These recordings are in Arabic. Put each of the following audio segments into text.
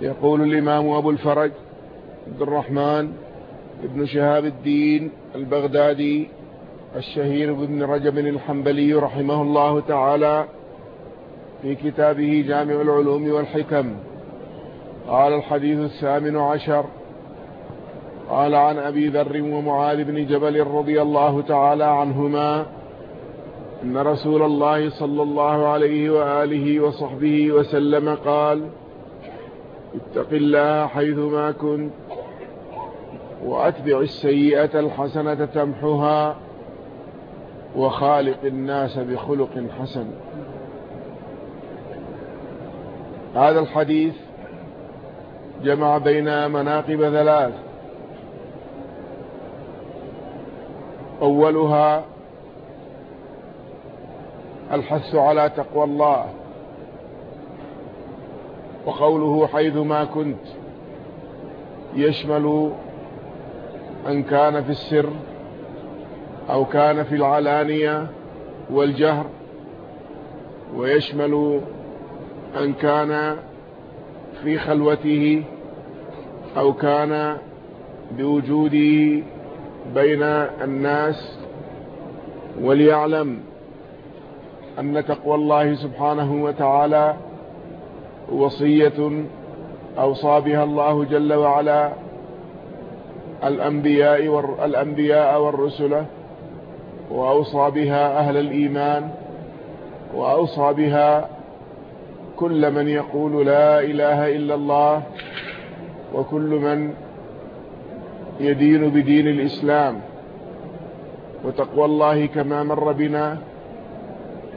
يقول الإمام أبو الفرج عبد الرحمن ابن شهاب الدين البغدادي الشهير بن رجب الحنبلي رحمه الله تعالى في كتابه جامع العلوم والحكم. قال الحديث الثامن عشر قال عن أبي ذر ومعاذ بن جبل رضي الله تعالى عنهما أن رسول الله صلى الله عليه وآله وصحبه وسلم قال اتق الله حيثما كنت وأتبع السيئة الحسنة تمحها وخالق الناس بخلق حسن. هذا الحديث جمع بين مناقب ثلاث. أولها الحث على تقوى الله. وقوله حيثما كنت. يشمل أن كان في السر أو كان في العلانية والجهر. ويشمل أن كان في خلوته أو كان بوجوده بين الناس. وليعلم أن تقوى الله سبحانه وتعالى وصية أوصى بها الله جل وعلا الأنبياء, والأنبياء والرسل وأوصى بها أهل الإيمان وأوصى بها كل من يقول لا إله إلا الله وكل من يدين بدين الإسلام. وتقوى الله كما مر بنا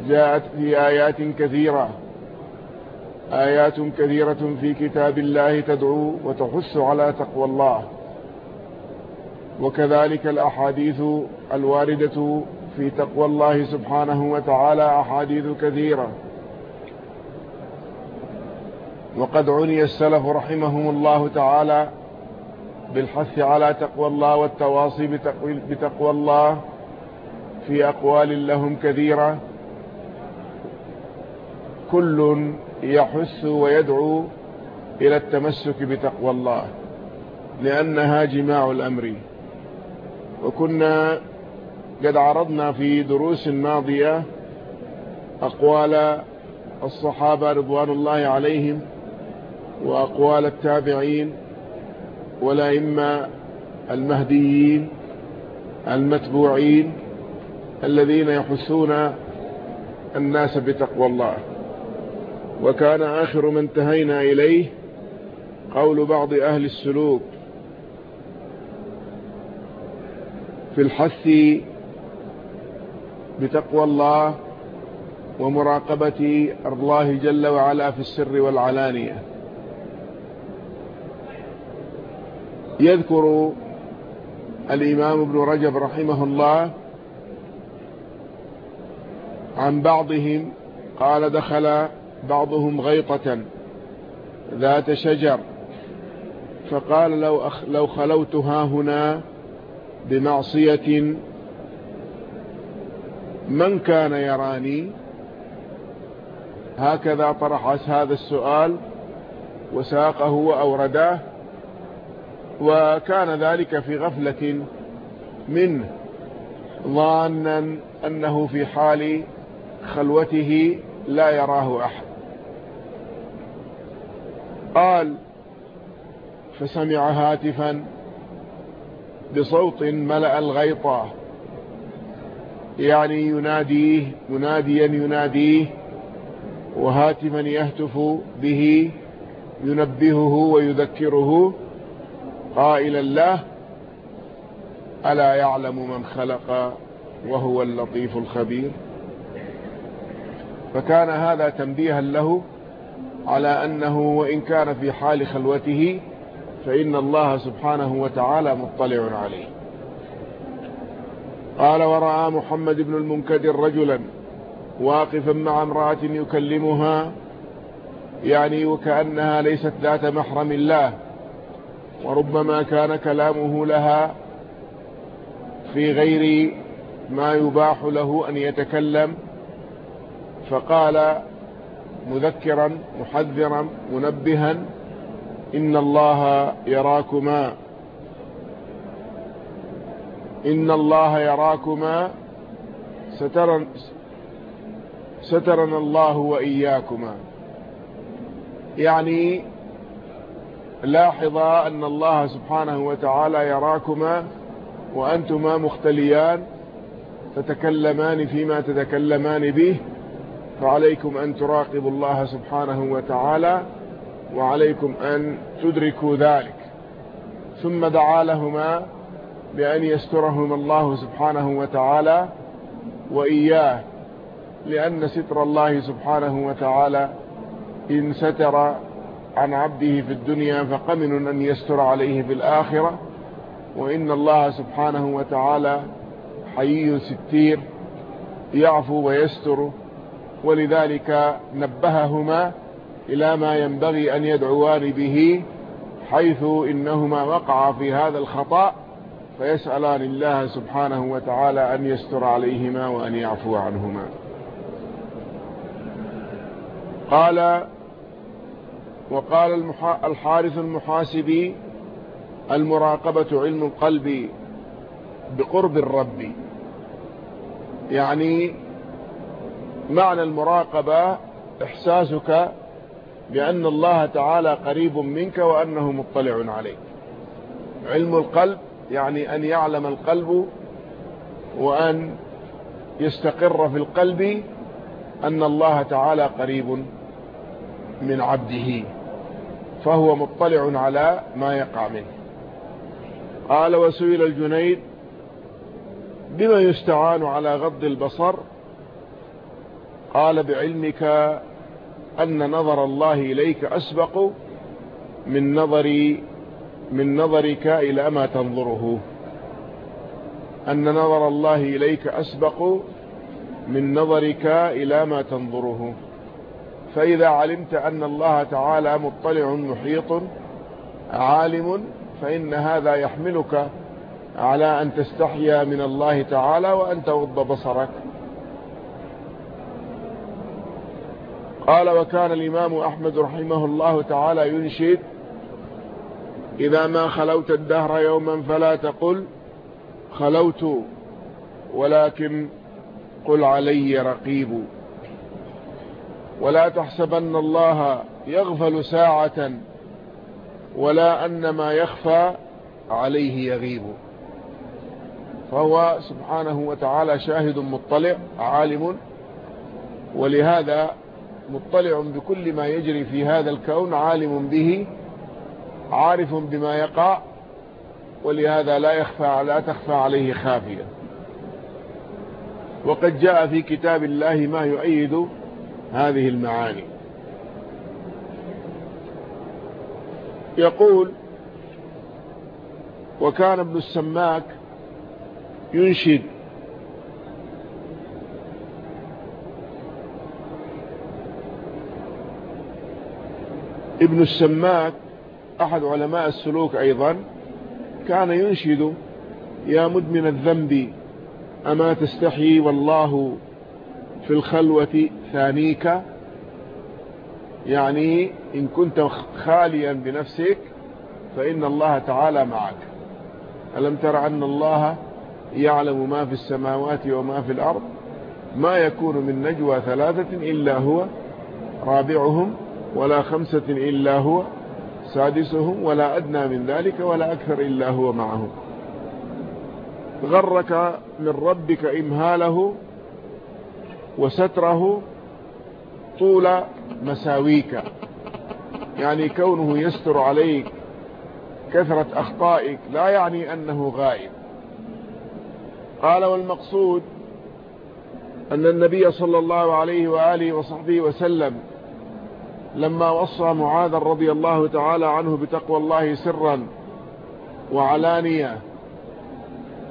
جاءت في آيات كثيرة. آيات كثيرة في كتاب الله تدعو وتحث على تقوى الله. وكذلك الأحاديث الواردة في تقوى الله سبحانه وتعالى أحاديث كثيرة. وقد عني السلف رحمهم الله تعالى بالحث على تقوى الله والتواصي بتقوى, بتقوى الله في أقوال لهم كثيرة. كل يحث ويدعو إلى التمسك بتقوى الله لأنها جماع الأمر. وكنا قد عرضنا في دروس ماضية أقوال الصحابة رضوان الله عليهم وأقوال التابعين والأئمة المهديين المتبوعين الذين يحثون الناس بتقوى الله. وكان آخر ما انتهينا إليه قول بعض أهل السلوك في الحث بتقوى الله ومراقبة الله جل وعلا في السر والعلانية. يذكر الإمام ابن رجب رحمه الله عن بعضهم قال دخل بعضهم غيطة ذات شجر. فقال لو, أخ لو خلوتها هنا بمعصية من كان يراني؟ هكذا طرح هذا السؤال وساقه وأورداه وكان ذلك في غفلة منه ظانا أنه في حال خلوته لا يراه أحد. قال فسمع هاتفا بصوت ملأ الغيطة. يعني يناديه مناديا يناديه وهاتفا يهتف به ينبهه ويذكره. قائلا له ألا يعلم من خلق وهو اللطيف الخبير؟ فكان هذا تنبيها له على أنه وإن كان في حال خلوته فإن الله سبحانه وتعالى مطلع عليه. قال ورأى محمد بن المنكدر رجلا واقفا مع امرأة يكلمها يعني وكأنها ليست ذات محرم الله وربما كان كلامه لها في غير ما يباح له أن يتكلم فقال مذكرا محذرا منبها إن الله يراكما إن الله يراكما سترن سترنا الله وإياكما. يعني لاحظا أن الله سبحانه وتعالى يراكما وأنتما مختليان تتكلمان فيما تتكلمان به. فعليكم أن تراقبوا الله سبحانه وتعالى وعليكم أن تدركوا ذلك. ثم دعا لهما بأن يسترهما الله سبحانه وتعالى وإياه لأن ستر الله سبحانه وتعالى إن ستر عن عبده في الدنيا فقمن أن يستر عليه في الآخرة. وإن الله سبحانه وتعالى حيي ستير يعفو ويستر. ولذلك نبههما إلى ما ينبغي أن يدعوان به حيث إنهما وقعا في هذا الخطأ فيسألان الله سبحانه وتعالى أن يستر عليهما وأن يعفو عنهما. قال وقال الحارث المحاسبي المراقبة علم القلب بقرب الرب. يعني معنى المراقبة إحساسك بأن الله تعالى قريب منك وأنه مطلع عليك. علم القلب يعني أن يعلم القلب وأن يستقر في القلب أن الله تعالى قريب من عبده فهو مطلع على ما يقع منه. قال وسئل الجنيد بما يستعان على غض البصر؟ قال بعلمك أن نظر الله إليك أسبق من نظر من نظرك إلى ما تنظره. أن نظر الله إليك أسبق من نظرك إلى ما تنظره. فإذا علمت أن الله تعالى مطلع محيط عالم فإن هذا يحملك على أن تستحيا من الله تعالى وأن تغض بصرك. قال وكان الإمام أحمد رحمه الله تعالى ينشد إذا ما خلوت الدهر يوما فلا تقل خلوت ولكن قل علي رقيب ولا تحسبن الله يغفل ساعة ولا أن ما يخفى عليه يغيب فهو سبحانه وتعالى شاهد مطلع عالم ولهذا مطلع بكل ما يجري في هذا الكون عالم به عارف بما يقع ولهذا لا يخفى لا تخفى عليه خافية. وقد جاء في كتاب الله ما يؤيد هذه المعاني. يقول وكان ابن السماك ينشد ابن السماك أحد علماء السلوك أيضا كان ينشد يا مدمن الذنب أما تستحي والله في الخلوة ثانيك؟ يعني إن كنت خاليا بنفسك فإن الله تعالى معك. ألم تر أن الله يعلم ما في السماوات وما في الأرض؟ ما يكون من نجوى ثلاثة إلا هو رابعهم ولا خمسة إلا هو سادسهم ولا أدنى من ذلك ولا أكثر إلا هو معهم. غرك من ربك إمهاله وستره طول مساويك. يعني كونه يستر عليك كثرة أخطائك لا يعني أنه غائب. قال والمقصود أن النبي صلى الله عليه وآله وصحبه وسلم لما وصى معاذ رضي الله تعالى عنه بتقوى الله سرا وعلانية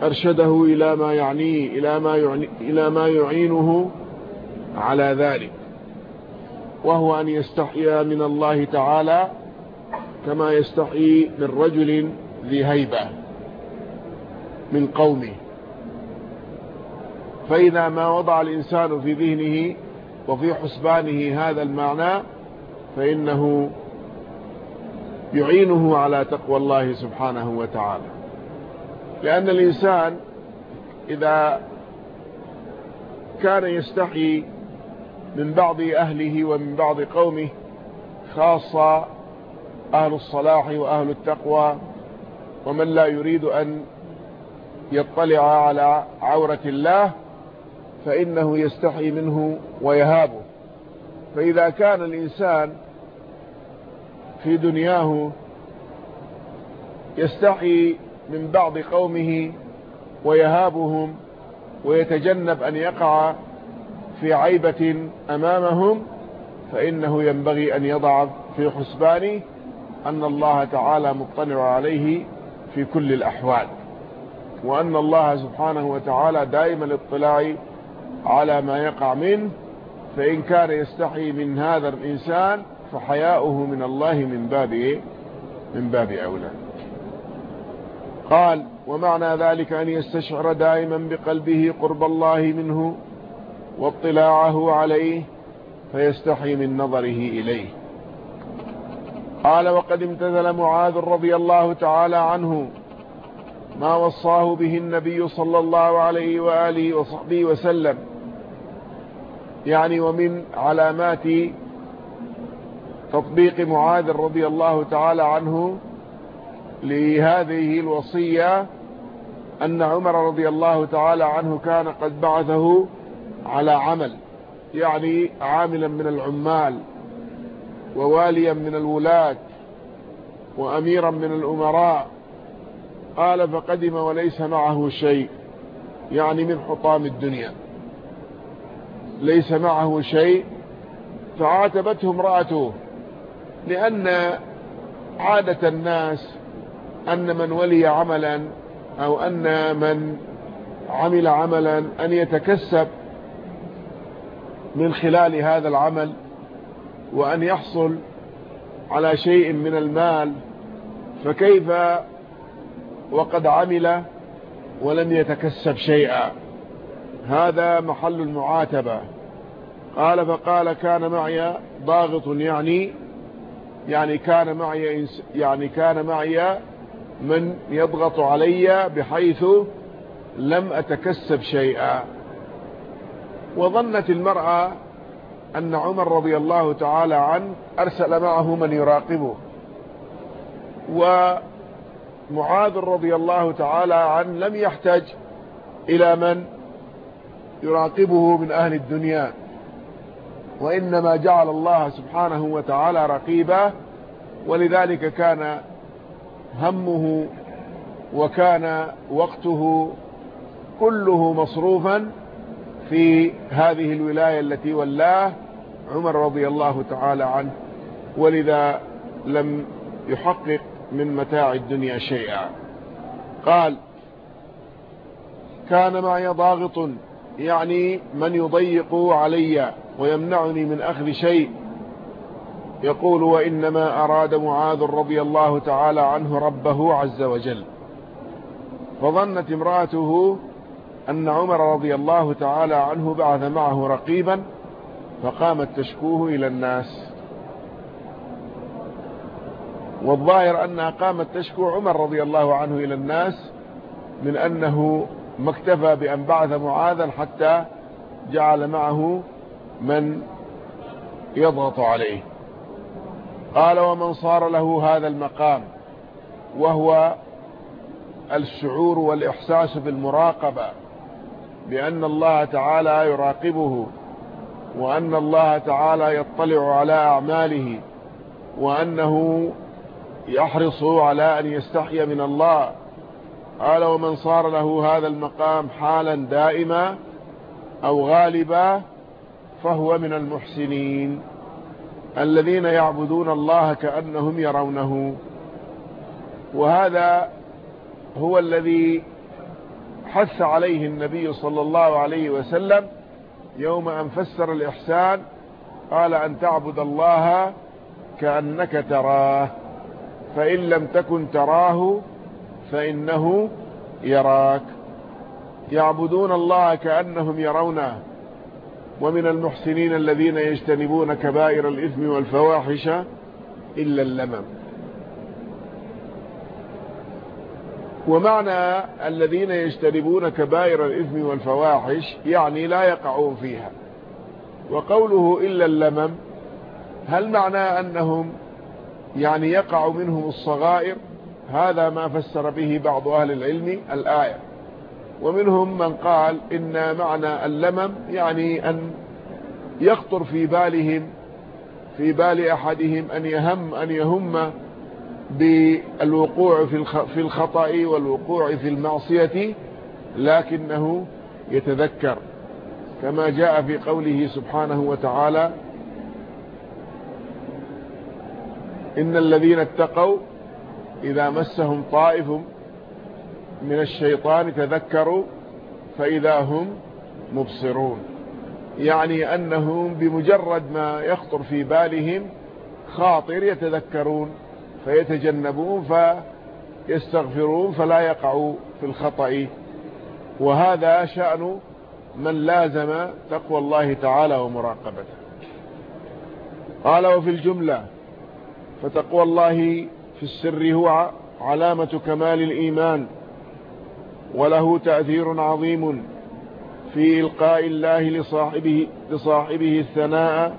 أرشده إلى ما يعنيه إلى ما, يعني إلى ما يعينه على ذلك وهو أن يستحيا من الله تعالى كما يستحيي من رجل ذي هيبة من قومه. فإذا ما وضع الإنسان في ذهنه وفي حسبانه هذا المعنى فإنه يعينه على تقوى الله سبحانه وتعالى. لأن الإنسان إذا كان يستحي من بعض أهله ومن بعض قومه خاصة أهل الصلاح وأهل التقوى ومن لا يريد أن يطلع على عورة الله فإنه يستحي منه ويهابه. فإذا كان الإنسان في دنياه يستحي من بعض قومه ويهابهم ويتجنب أن يقع في عيبة أمامهم فإنه ينبغي أن يضع في حسبانه أن الله تعالى مطلع عليه في كل الأحوال وأن الله سبحانه وتعالى دائما الاطلاع على ما يقع منه فإن كان يستحي من هذا الإنسان فحياؤه من الله من باب إيه؟ من باب أولى قال ومعنى ذلك أن يستشعر دائما بقلبه قرب الله منه واطلاعه عليه فيستحي من نظره إليه قال وقد امتثل معاذ رضي الله تعالى عنه ما وصاه به النبي صلى الله عليه وآله وصحبه وسلم يعني ومن علامات تطبيق معاذ رضي الله تعالى عنه لهذه الوصية أن عمر رضي الله تعالى عنه كان قد بعثه على عمل يعني عاملا من العمال وواليا من الولاة وأميرا من الأمراء. قال فقدم وليس معه شيء. يعني من حطام الدنيا. ليس معه شيء فعاتبته امرأته لأن عادة الناس أن من ولي عملا أو أن من عمل عملا أن يتكسب من خلال هذا العمل وأن يحصل على شيء من المال فكيف وقد عمل ولم يتكسب شيئا؟ هذا محل المعاتبة. قال فقال كان معي ضاغط يعني يعني كان معي يعني كان معي من يضغط علي بحيث لم أتكسب شيئا. وظنت المرأة أن عمر رضي الله تعالى عنه أرسل معه من يراقبه. ومعاذ رضي الله تعالى عنه لم يحتج إلى من؟ يراقبه من أهل الدنيا. وإنما جعل الله سبحانه وتعالى رقيبا ولذلك كان همه وكان وقته كله مصروفا في هذه الولاية التي ولاه عمر رضي الله تعالى عنه. ولذا لم يحقق من متاع الدنيا شيئا. قال كان معي ضاغط يعني من يضيق علي ويمنعني من أخذ شيء. يقول وإنما أراد معاذ رضي الله تعالى عنه ربه عز وجل. فظنت امرأته أن عمر رضي الله تعالى عنه بعث معه رقيبا فقامت تشكوه إلى الناس. والظاهر أنها قامت تشكو عمر رضي الله عنه إلى الناس من أنه ما اكتفى بأن بعث معاذا حتى جعل معه من يضغط عليه. قال ومن صار له هذا المقام وهو الشعور والإحساس بالمراقبة بأن الله تعالى يراقبه وأن الله تعالى يطلع على أعماله وأنه يحرص على أن يستحي من الله قال ومن صار له هذا المقام حالا دائما أو غالبا فهو من المحسنين الذين يعبدون الله كأنهم يرونه. وهذا هو الذي حث عليه النبي صلى الله عليه وسلم يوم أن فسر الإحسان قال أن تعبد الله كأنك تراه فإن لم تكن تراه فإنه يراك. يعبدون الله كأنهم يرونه. ومن المحسنين الذين يجتنبون كبائر الإثم والفواحش إلا اللمم. ومعنى الذين يجتنبون كبائر الإثم والفواحش يعني لا يقعون فيها. وقوله إلا اللمم هل معنى أنهم يعني يقع منهم الصغائر؟ هذا ما فسر به بعض أهل العلم الآية. ومنهم من قال إن معنى اللمم يعني أن يخطر في بالهم في بال أحدهم أن يهم أن يهم بالوقوع في الخطأ والوقوع في المعصية لكنه يتذكر. كما جاء في قوله سبحانه وتعالى إن الذين اتقوا إذا مسهم طائف من الشيطان تذكروا فإذا هم مبصرون. يعني أنهم بمجرد ما يخطر في بالهم خاطر يتذكرون فيتجنبون فيستغفرون فلا يقعوا في الخطأ. وهذا شأن من لازم تقوى الله تعالى ومراقبته. قال وفي الجملة فتقوى الله في السر هو علامة كمال الإيمان وله تأثير عظيم في إلقاء الله لصاحبه, لصاحبه الثناء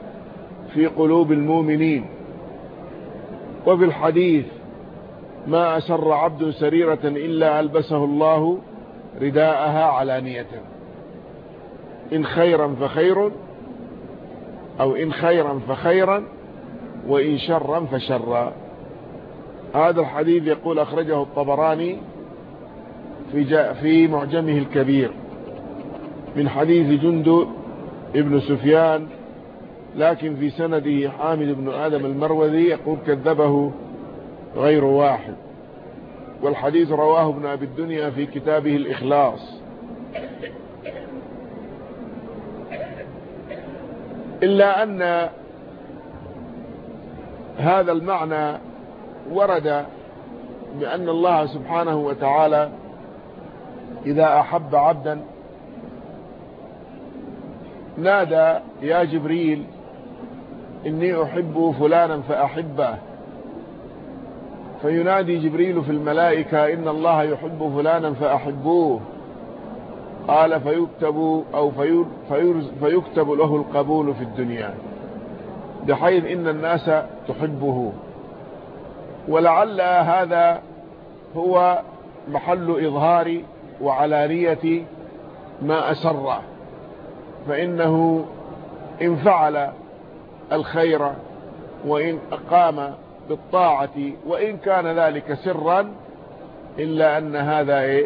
في قلوب المؤمنين. وفي الحديث ما أسر عبد سريرة إلا ألبسه الله رداءها علانية إن خيرا فخير أو إن خيرا فخيرا وإن شرا فشرا. هذا الحديث يقول أخرجه الطبراني في, في معجمه الكبير من حديث جند ابن سفيان لكن في سنده حامد بن آدم المروذي يقول كذبه غير واحد. والحديث رواه ابن أبي الدنيا في كتابه الإخلاص. إلا أن هذا المعنى ورد بأن الله سبحانه وتعالى إذا أحب عبدا نادى يا جبريل إني أحب فلانا فأحبه. فينادي جبريل في الملائكة إن الله يحب فلانا فأحبوه. قال فيكتب أو فيكتب له القبول في الدنيا بحيث إن الناس تحبه. ولعل هذا هو محل إظهار وعلانية ما أسر. فإنه إن فعل الخير وإن أقام بالطاعة وإن كان ذلك سرا إلا أن هذا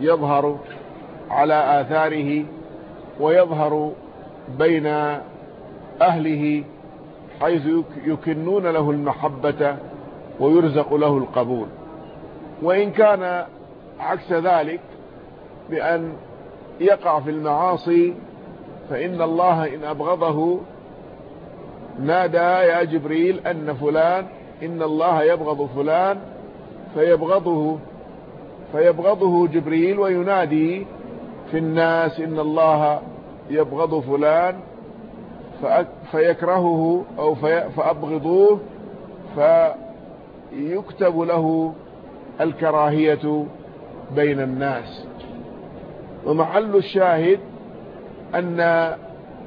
يظهر على آثاره ويظهر بين أهله حيث يكنون له المحبة ويرزق له القبول. وإن كان عكس ذلك بأن يقع في المعاصي فإن الله إن أبغضه نادى يا جبريل أن فلان إن الله يبغض فلان فيبغضه فيبغضه جبريل وينادي في الناس إن الله يبغض فلان فيكرهه أو فأبغضوه فيكتب له الكراهية بين الناس. ومحل الشاهد أن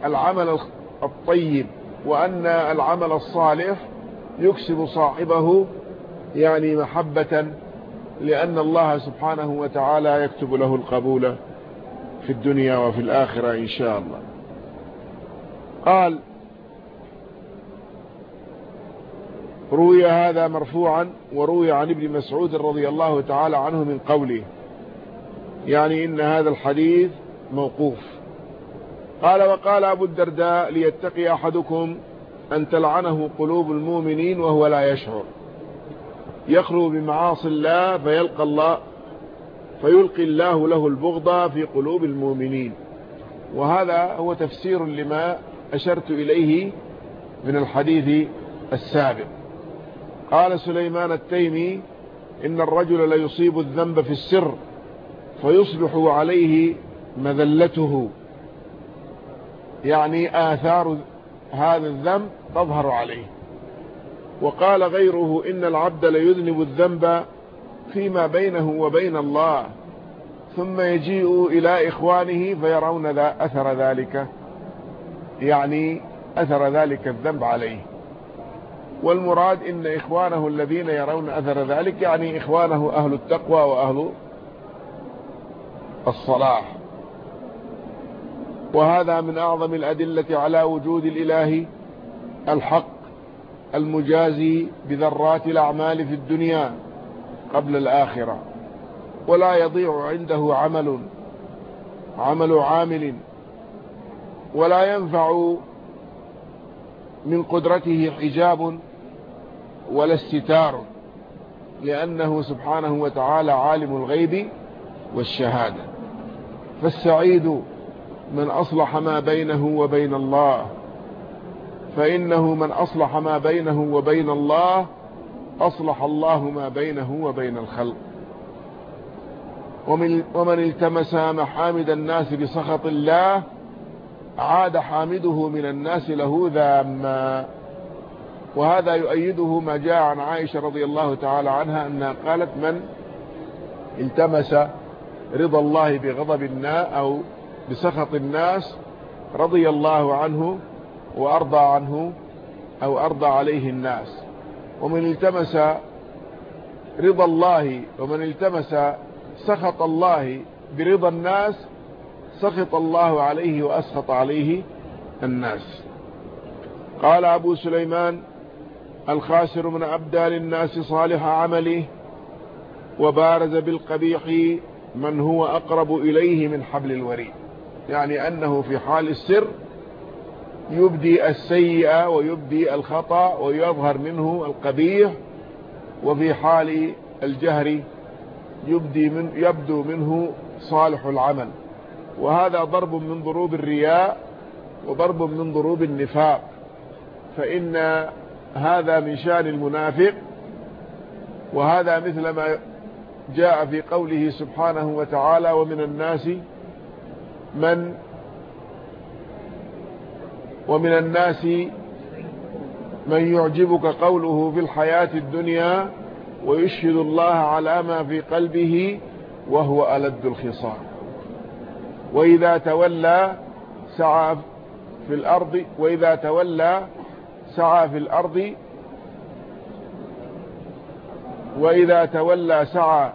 العمل الطيب وأن العمل الصالح يكسب صاحبه يعني محبة لأن الله سبحانه وتعالى يكتب له القبول في الدنيا وفي الآخرة إن شاء الله. قال روي هذا مرفوعا وروي عن ابن مسعود رضي الله تعالى عنه من قوله. يعني إن هذا الحديث موقوف. قال وقال أبو الدرداء ليتقي أحدكم أن تلعنه قلوب المؤمنين وهو لا يشعر. يخلو بمعاصي الله فيلقى الله فيلقي الله له البغضة في قلوب المؤمنين. وهذا هو تفسير لما أشرت إليه من الحديث السابق. قال سليمان التيمي إن الرجل ليصيب الذنب في السر فيصبح عليه مذلته. يعني آثار هذا الذنب تظهر عليه. وقال غيره إن العبد ليذنب الذنب فيما بينه وبين الله ثم يجيء إلى إخوانه فيرون أثر ذلك يعني أثر ذلك الذنب عليه. والمراد إن إخوانه الذين يرون أثر ذلك يعني إخوانه أهل التقوى وأهل الصلاح. وهذا من أعظم الأدلة على وجود الإله الحق المجازي بذرات الأعمال في الدنيا قبل الآخرة. ولا يضيع عنده عمل عمل عامل ولا ينفع من قدرته حجاب ولا استتار لأنه سبحانه وتعالى عالم الغيب والشهادة. فالسعيد من أصلح ما بينه وبين الله فإنه من أصلح ما بينه وبين الله أصلح الله ما بينه وبين الخلق. ومن, ومن التمس محامد الناس بسخط الله عاد حامده من الناس له ذاما. وهذا يؤيده ما جاء عن عائشة رضي الله تعالى عنها أنها قالت من التمس رضا الله بغضب الناس أو بسخط الناس رضي الله عنه وأرضى عنه أو أرضى عليه الناس. ومن التمس رضا الله ومن التمس سخط الله برضا الناس سخط الله عليه وأسخط عليه الناس. قال أبو سليمان الخاسر من أبدال الناس صالح عمله وبارز بالقبيح من هو أقرب إليه من حبل الوريد. يعني أنه في حال السر يبدي السيئة ويبدي الخطأ ويظهر منه القبيح وفي حال الجهر يبدي من يبدو منه صالح العمل. وهذا ضرب من ضروب الرياء وضرب من ضروب النفاق. فإن هذا من شان المنافق وهذا مثل ما جاء في قوله سبحانه وتعالى ومن الناس من ومن الناس من يعجبك قوله في الحياة الدنيا ويشهد الله على ما في قلبه وهو ألد الخصام. وإذا تولى سعى في الأرض وإذا تولى سعى في الأرض وإذا تولى سعى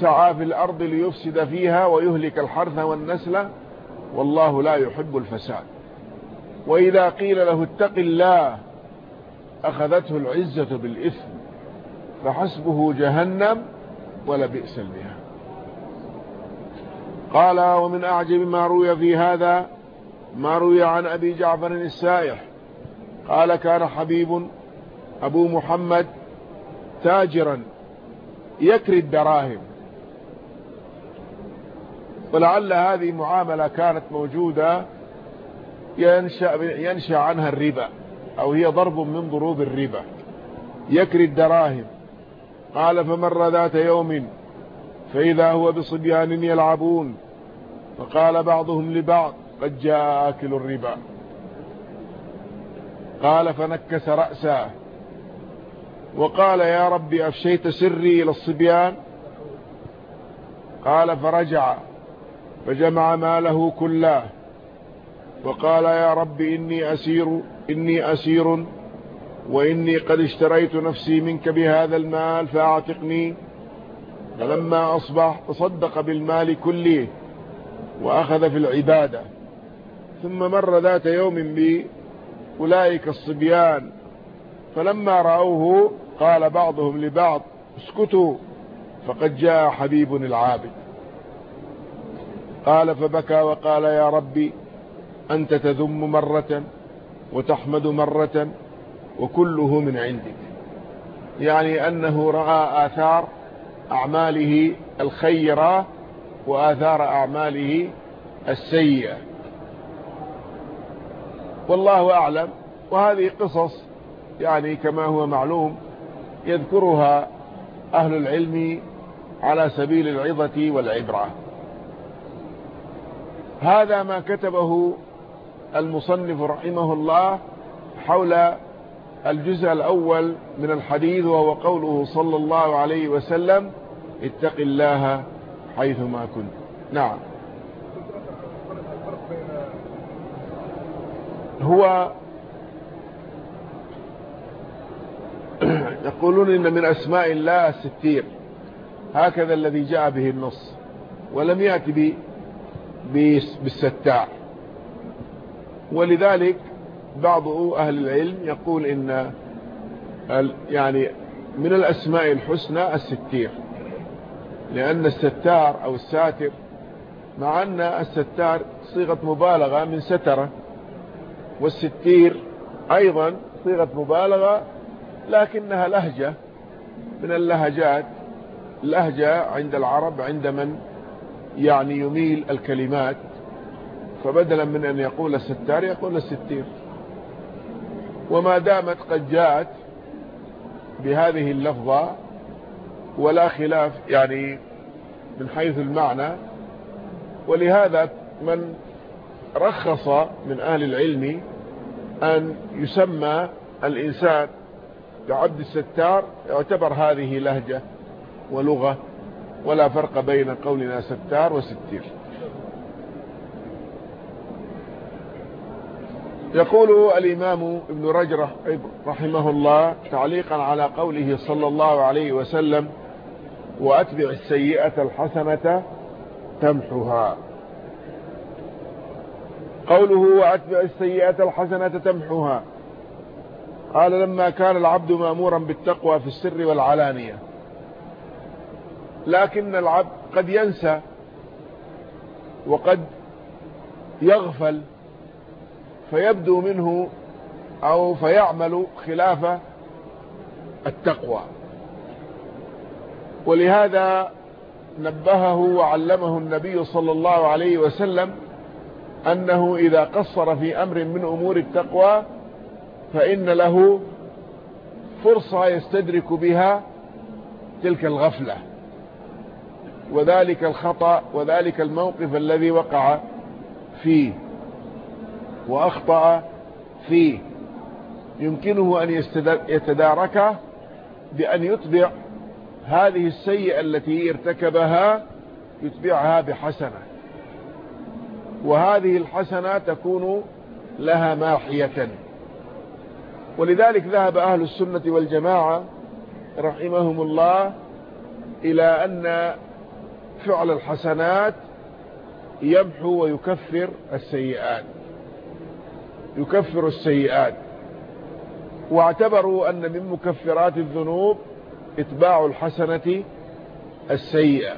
سعى في الأرض ليفسد فيها ويهلك الحرث والنسل والله لا يحب الفساد. وإذا قيل له اتق الله أخذته العزة بالإثم فحسبه جهنم ولبئس بها قال ومن أعجب ما روي في هذا ما روي عن أبي جعفر السائح. قال كان حبيب أبو محمد تاجرا يكري الدراهم. ولعل هذه معاملة كانت موجودة ينشأ, ينشأ عنها الربا أو هي ضرب من ضروب الربا. يكري الدراهم. قال فمر ذات يوم فإذا هو بصبيان يلعبون. فقال بعضهم لبعض قد جاء آكل الربا. قال فنكس رأسه. وقال يا ربي أفشيت سري إلى الصبيان. قال فرجع. فجمع ماله كله. وقال يا رب إني أسير إني أسير وإني قد اشتريت نفسي منك بهذا المال فأعتقني. فلما أصبح تصدق بالمال كله وأخذ في العبادة. ثم مر ذات يوم بأولئك الصبيان فلما رأوه قال بعضهم لبعض اسكتوا فقد جاء حبيب العابد. قال فبكى وقال يا ربي أنت تذم مرة وتحمد مرة وكله من عندك. يعني أنه رأى آثار أعماله الخيرة وآثار أعماله السيئة. والله أعلم. وهذه قصص يعني كما هو معلوم يذكرها أهل العلم على سبيل العظة والعبرة. هذا ما كتبه المصنف رحمه الله حول الجزء الأول من الحديث وهو قوله صلى الله عليه وسلم اتق الله حيثما كنت. نعم. هو يقولون إن من أسماء الله الستير. هكذا الذي جاء به النص ولم يأتي بالستار ولذلك بعض أهل العلم يقول إن يعني من الأسماء الحسنى الستير. لأن الستار أو الساتر مع أن الستار صيغة مبالغة من سترة والستير أيضا صيغة مبالغة لكنها لهجة من اللهجات لهجة عند العرب عند من يعني يميل الكلمات. فبدلا من أن يقول الستار يقول الستير. وما دامت قد جاءت بهذه اللفظة ولا خلاف يعني من حيث المعنى. ولهذا من رخص من أهل العلم أن يسمى الإنسان بعبد الستار يعتبر هذه لهجة ولغة ولا فرق بين قولنا ستار وستير. يقول الإمام ابن رجرة رحمه الله تعليقا على قوله صلى الله عليه وسلم وأتبع السيئة الحسنة تمحها. قوله وأتبع السيئة الحسنة تمحها قال لما كان العبد مأمورا بالتقوى في السر والعلانية. لكن العبد قد ينسى وقد يغفل فيبدو منه أو فيعمل خلاف التقوى. ولهذا نبهه وعلمه النبي صلى الله عليه وسلم أنه إذا قصر في أمر من أمور التقوى فإن له فرصة يستدرك بها تلك الغفلة. وذلك الخطأ وذلك الموقف الذي وقع فيه وأخطأ فيه. يمكنه أن يتداركه بأن يتبع هذه السيئة التي ارتكبها يتبعها بحسنة. وهذه الحسنة تكون لها ماحية. ولذلك ذهب أهل السنة والجماعة رحمهم الله إلى أن فعل الحسنات يمحو ويكفر السيئات. يكفر السيئات. واعتبروا أن من مكفرات الذنوب إتباع الحسنة السيئة.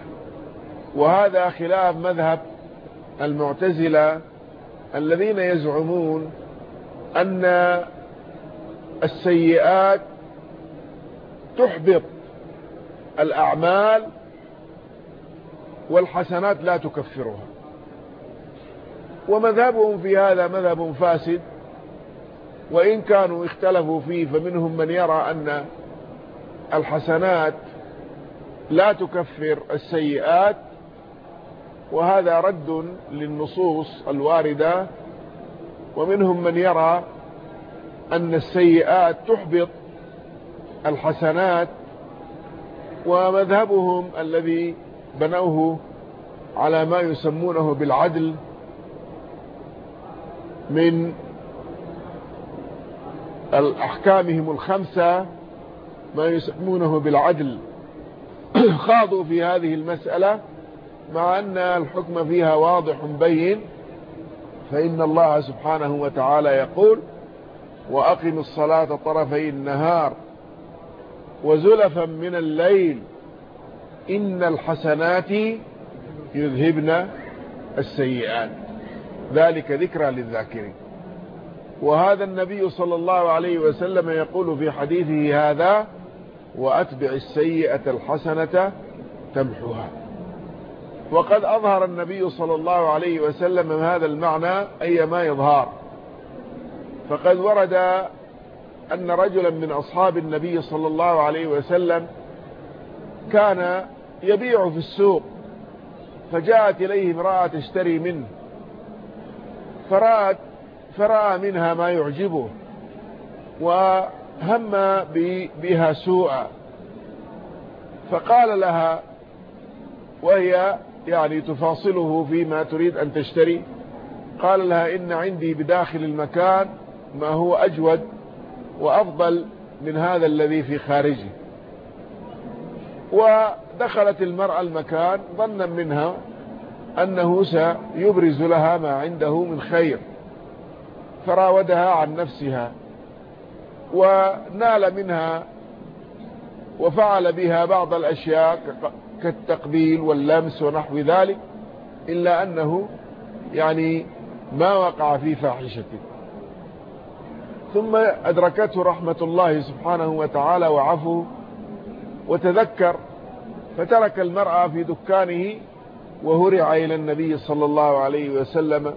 وهذا خلاف مذهب المعتزلة الذين يزعمون أن السيئات تحبط الأعمال والحسنات لا تكفرها. ومذهبهم في هذا مذهب فاسد وإن كانوا اختلفوا فيه فمنهم من يرى أن الحسنات لا تكفر السيئات وهذا رد للنصوص الواردة ومنهم من يرى أن السيئات تحبط الحسنات ومذهبهم الذي بنوه على ما يسمونه بالعدل من الأحكامهم الخمسة ما يسمونه بالعدل. خاضوا في هذه المسألة مع أن الحكم فيها واضح بين فإن الله سبحانه وتعالى يقول وأقم الصلاة طرفي النهار وزلفا من الليل إن الحسنات يذهبن السيئات. ذلك ذكرى للذاكرين. وهذا النبي صلى الله عليه وسلم يقول في حديثه هذا وأتبع السيئة الحسنة تمحها وقد أظهر النبي صلى الله عليه وسلم هذا المعنى أي ما يظهر. فقد ورد أن رجلا من أصحاب النبي صلى الله عليه وسلم كان يبيع في السوق فجاءت إليه امرأة تشتري منه فرأت فرأى منها ما يعجبه هم بها سوءا. فقال لها وهي يعني تفاصله فيما تريد أن تشتري. قال لها إن عندي بداخل المكان ما هو أجود وأفضل من هذا الذي في خارجه. ودخلت المرأة المكان ظنا منها أنه سيبرز لها ما عنده من خير فراودها عن نفسها ونال منها وفعل بها بعض الأشياء كالتقبيل واللمس ونحو ذلك إلا أنه يعني ما وقع في فاحشته ثم أدركته رحمة الله سبحانه وتعالى وعفو وتذكر فترك المرأة في دكانه وهرع إلى النبي صلى الله عليه وسلم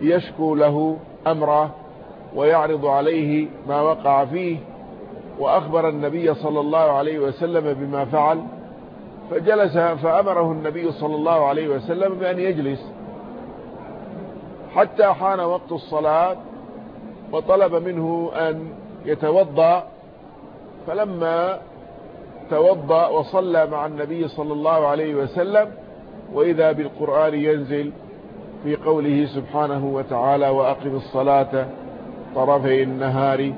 يشكو له أمره ويعرض عليه ما وقع فيه وأخبر النبي صلى الله عليه وسلم بما فعل. فجلس فأمره النبي صلى الله عليه وسلم بأن يجلس حتى حان وقت الصلاة وطلب منه أن يتوضأ فلما توضأ وصلى مع النبي صلى الله عليه وسلم وإذا بالقرآن ينزل في قوله سبحانه وتعالى وأقم الصلاة طرفي النهار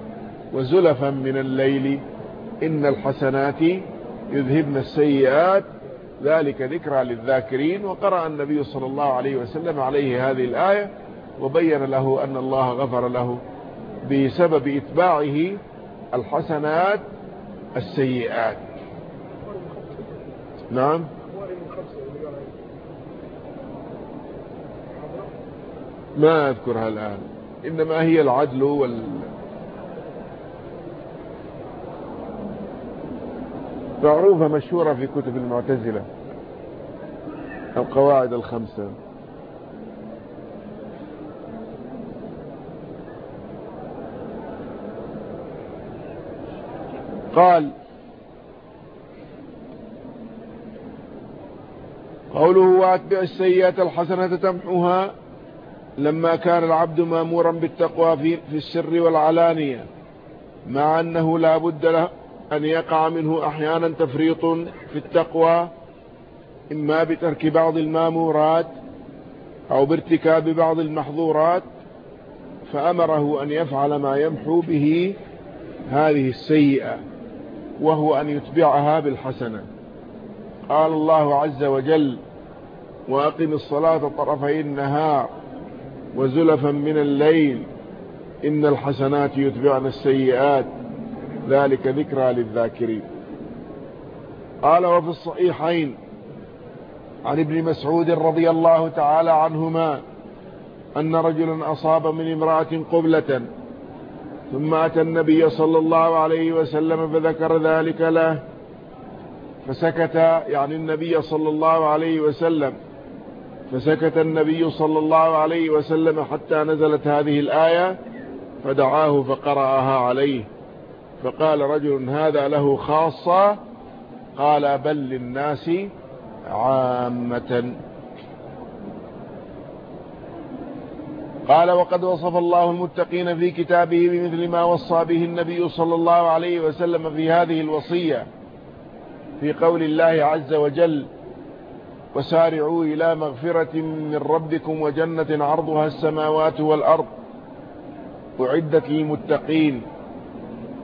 وزلفا من الليل إن الحسنات يذهبن السيئات ذلك ذكرى للذاكرين وقرأ النبي صلى الله عليه وسلم عليه هذه الآية وبين له أن الله غفر له بسبب إتباعه الحسنات السيئات. نعم. ما أذكرها الآن إنما هي العدل وال معروفة مشهورة في كتب المعتزلة. القواعد الخمسة. قال قوله واتبع السيئات الحسنة تمحوها لما كان العبد مامورا بالتقوى في, السر والعلانية مع أنه لا بد له أن يقع منه أحيانا تفريط في التقوى إما بترك بعض المامورات أو بارتكاب بعض المحظورات فأمره أن يفعل ما يمحو به هذه السيئة وهو أن يتبعها بالحسنة. قال الله عز وجل وأقم الصلاة طرفي النهار وزلفا من الليل إن الحسنات يتبعن السيئات. ذلك ذكرى للذاكرين. قال وفي الصحيحين عن ابن مسعود رضي الله تعالى عنهما أن رجلا أصاب من امرأة قبلة ثم أتى النبي صلى الله عليه وسلم فذكر ذلك له فسكت يعني النبي صلى الله عليه وسلم فسكت النبي صلى الله عليه وسلم حتى نزلت هذه الآية فدعاه فقرأها عليه. فقال رجل هذا له خاصة قال بل للناس عامة. قال وقد وصف الله المتقين في كتابه بمثل ما وصى به النبي صلى الله عليه وسلم في هذه الوصية في قول الله عز وجل وسارعوا إلى مغفرة من ربكم وجنة عرضها السماوات والأرض أعدت للمتقين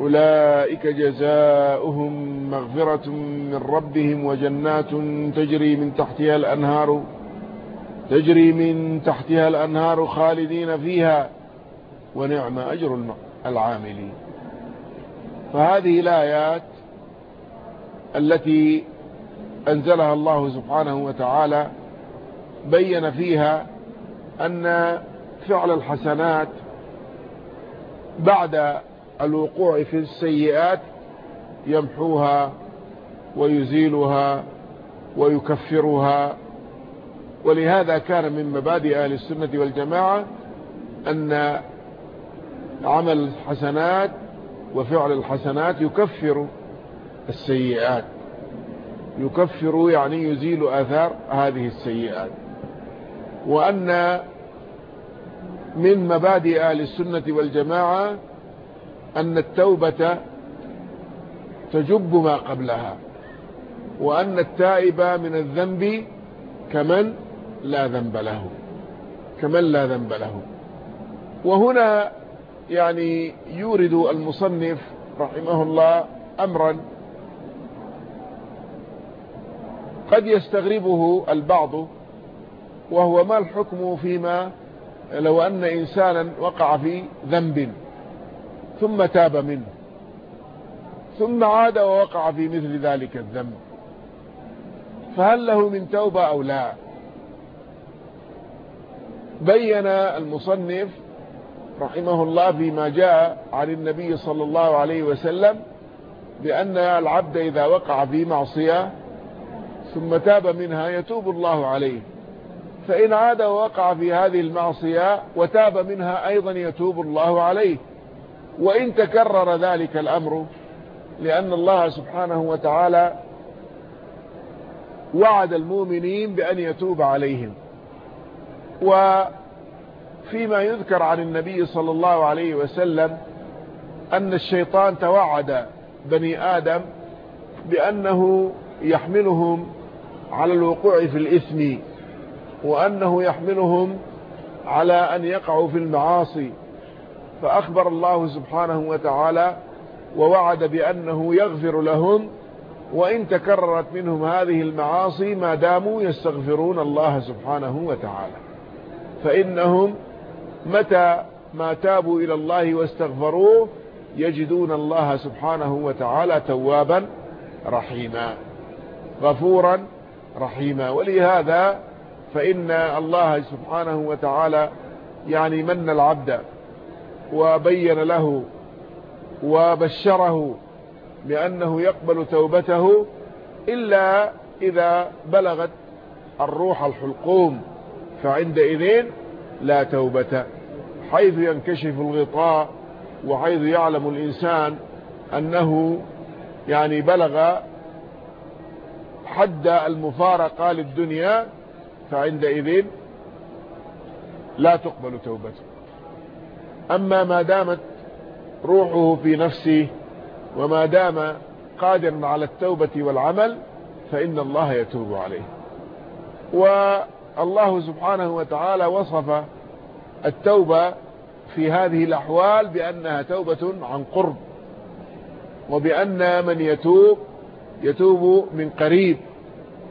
أولئك جزاؤهم مغفرة من ربهم وجنات تجري من تحتها الأنهار تجري من تحتها الأنهار خالدين فيها ونعم أجر العاملين. فهذه الآيات التي أنزلها الله سبحانه وتعالى بين فيها أن فعل الحسنات بعد الوقوع في السيئات يمحوها ويزيلها ويكفرها. ولهذا كان من مبادئ أهل السنة والجماعة أن عمل الحسنات وفعل الحسنات يكفر السيئات. يكفر يعني يزيل آثار هذه السيئات. وأن من مبادئ أهل السنة والجماعة أن التوبة تجب ما قبلها وأن التائب من الذنب كمن لا ذنب له كمن لا ذنب له. وهنا يعني يورد المصنف رحمه الله أمرا. قد يستغربه البعض وهو ما الحكم فيما لو أن إنسانا وقع في ذنب. ثم تاب منه. ثم عاد ووقع في مثل ذلك الذنب. فهل له من توبة أو لا؟ بين المصنف رحمه الله فيما جاء عن النبي صلى الله عليه وسلم بأن العبد إذا وقع في معصية ثم تاب منها يتوب الله عليه. فإن عاد ووقع في هذه المعصية وتاب منها أيضا يتوب الله عليه. وإن تكرر ذلك الأمر لأن الله سبحانه وتعالى وعد المؤمنين بأن يتوب عليهم. وفيما يذكر عن النبي صلى الله عليه وسلم أن الشيطان توعد بني آدم بأنه يحملهم على الوقوع في الإثم وأنه يحملهم على أن يقعوا في المعاصي. فأخبر الله سبحانه وتعالى ووعد بأنه يغفر لهم وإن تكررت منهم هذه المعاصي ما داموا يستغفرون الله سبحانه وتعالى. فإنهم متى ما تابوا إلى الله واستغفروه يجدون الله سبحانه وتعالى توابا رحيما غفورا رحيما. ولهذا فإن الله سبحانه وتعالى يعني من العبد وبين له وبشره بأنه يقبل توبته إلا إذا بلغت الروح الحلقوم فعندئذ لا توبة حيث ينكشف الغطاء وحيث يعلم الإنسان أنه يعني بلغ حد المفارقة للدنيا فعندئذ لا تقبل توبته. أما ما دامت روحه في نفسه وما دام قادرا على التوبة والعمل فإن الله يتوب عليه. والله سبحانه وتعالى وصف التوبة في هذه الأحوال بأنها توبة عن قرب وبأن من يتوب يتوب من قريب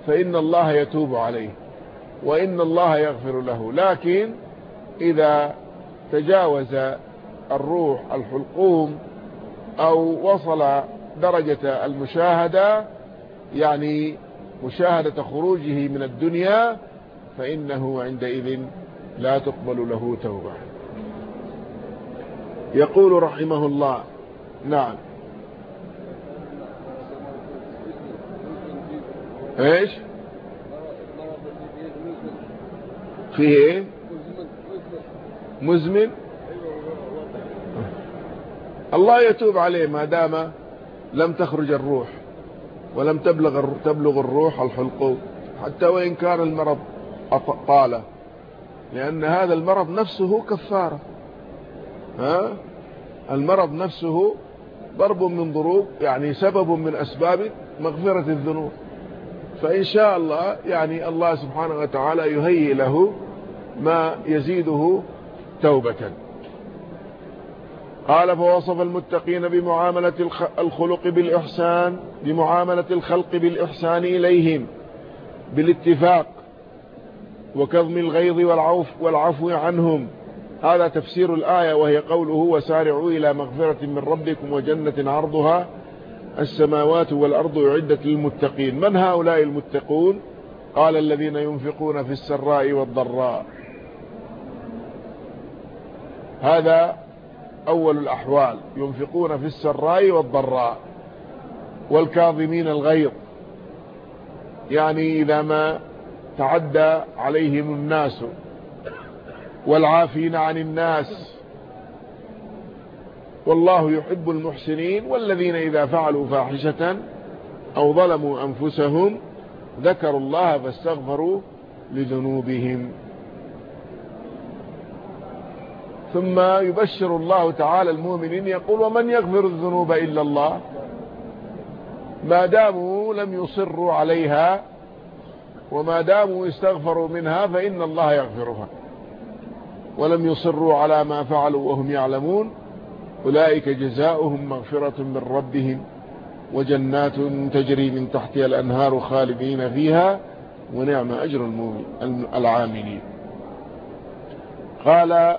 فإن الله يتوب عليه وإن الله يغفر له. لكن إذا تجاوز الروح الحلقوم أو وصل درجة المشاهدة يعني مشاهدة خروجه من الدنيا فإنه عندئذ لا تقبل له توبة. يقول رحمه الله نعم. إيش؟ فيه إيه؟ مزمن؟ الله يتوب عليه ما دام لم تخرج الروح ولم تبلغ تبلغ الروح الحلقوم حتى وإن كان المرض طالة لأن هذا المرض نفسه كفارة. ها؟ المرض نفسه ضرب من ضروب يعني سبب من أسباب مغفرة الذنوب. فإن شاء الله يعني الله سبحانه وتعالى يهيئ له ما يزيده توبة. قال فوصف المتقين بمعاملة الخلق بالإحسان بمعاملة الخلق بالإحسان إليهم بالاتفاق وكظم الغيظ والعوف والعفو عنهم. هذا تفسير الآية وهي قوله وسارعوا إلى مغفرة من ربكم وجنة عرضها السماوات والأرض أعدت للمتقين. من هؤلاء المتقون؟ قال الذين ينفقون في السراء والضراء. هذا أول الأحوال. ينفقون في السراء والضراء والكاظمين الغيظ. يعني إذا ما تعدى عليهم الناس والعافين عن الناس. والله يحب المحسنين والذين إذا فعلوا فاحشة أو ظلموا أنفسهم ذكروا الله فاستغفروا لذنوبهم. ثم يبشر الله تعالى المؤمنين يقول ومن يغفر الذنوب إلا الله؟ ما داموا لم يصروا عليها وما داموا استغفروا منها فإن الله يغفرها. ولم يصروا على ما فعلوا وهم يعلمون. أولئك جزاؤهم مغفرة من ربهم وجنات تجري من تحتها الأنهار خالدين فيها ونعم أجر العاملين. قال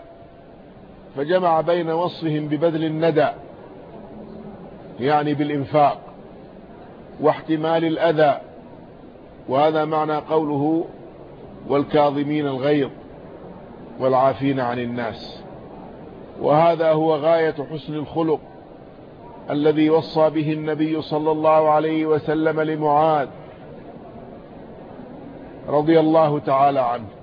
فجمع بين وصفهم ببذل الندى يعني بالإنفاق واحتمال الأذى وهذا معنى قوله والكاظمين الغيظ والعافين عن الناس. وهذا هو غاية حسن الخلق الذي وصى به النبي صلى الله عليه وسلم لمعاذ رضي الله تعالى عنه.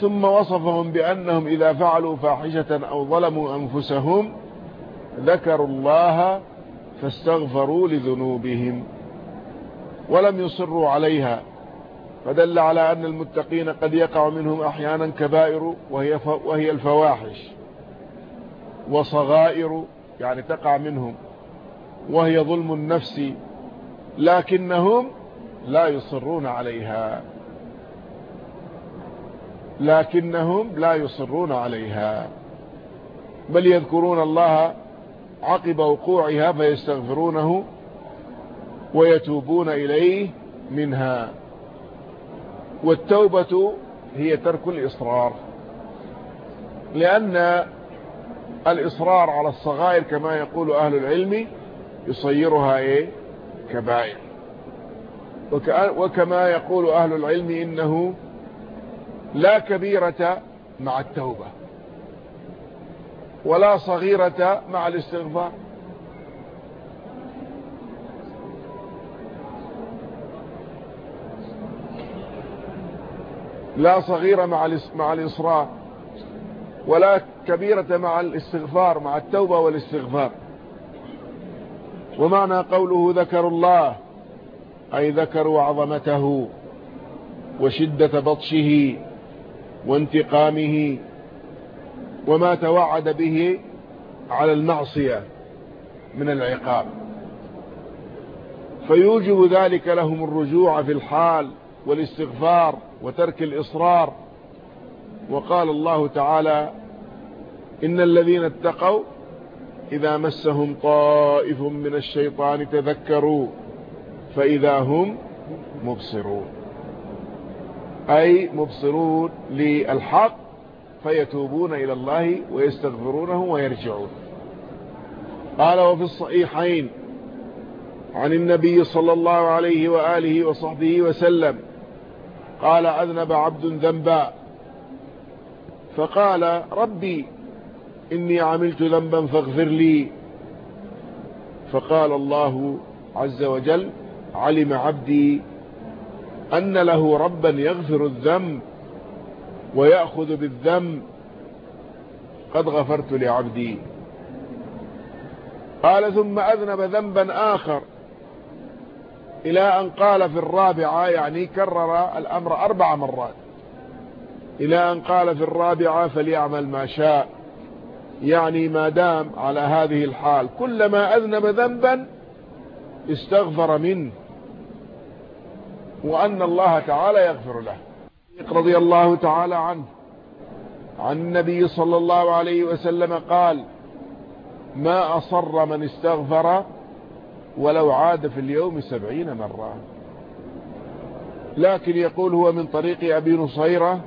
ثم وصفهم بأنهم إذا فعلوا فاحشة أو ظلموا أنفسهم ذكروا الله فاستغفروا لذنوبهم ولم يصروا عليها. فدل على أن المتقين قد يقع منهم أحيانا كبائر وهي, وهي الفواحش وصغائر يعني تقع منهم وهي ظلم النفس لكنهم لا يصرون عليها. لكنهم لا يصرون عليها بل يذكرون الله عقب وقوعها فيستغفرونه ويتوبون إليه منها. والتوبة هي ترك الإصرار لأن الإصرار على الصغائر كما يقول أهل العلم يصيرها إيه؟ كبائر. وكما يقول أهل العلم إنه لا كبيرة مع التوبة ولا صغيرة مع الاستغفار. لا صغيرة مع مع الإصرار ولا كبيرة مع الاستغفار مع التوبة والاستغفار. ومعنى قوله ذكروا الله أي ذكروا عظمته وشدة بطشه. وانتقامه وما توعد به على المعصية من العقاب. فيوجب ذلك لهم الرجوع في الحال والاستغفار وترك الإصرار. وقال الله تعالى إن الذين اتقوا إذا مسهم طائف من الشيطان تذكروا فإذا هم مبصرون. أي مبصرون للحق فيتوبون إلى الله ويستغفرونه ويرجعون. قال وفي الصحيحين عن النبي صلى الله عليه وآله وصحبه وسلم قال أذنب عبد ذنبا. فقال ربي إني عملت ذنبا فاغفر لي. فقال الله عز وجل علم عبدي أن له ربا يغفر الذنب ويأخذ بالذنب. قد غفرت لعبدي. قال ثم أذنب ذنبا آخر إلى أن قال في الرابعة يعني كرر الأمر أربع مرات. إلى أن قال في الرابعة فليعمل ما شاء. يعني ما دام على هذه الحال كلما أذنب ذنبا استغفر منه. وأن الله تعالى يغفر له. رضي الله تعالى عنه. عن النبي صلى الله عليه وسلم قال ما أصر من استغفر ولو عاد في اليوم سبعين مرة لكن يقول هو من طريق أبي نصيرة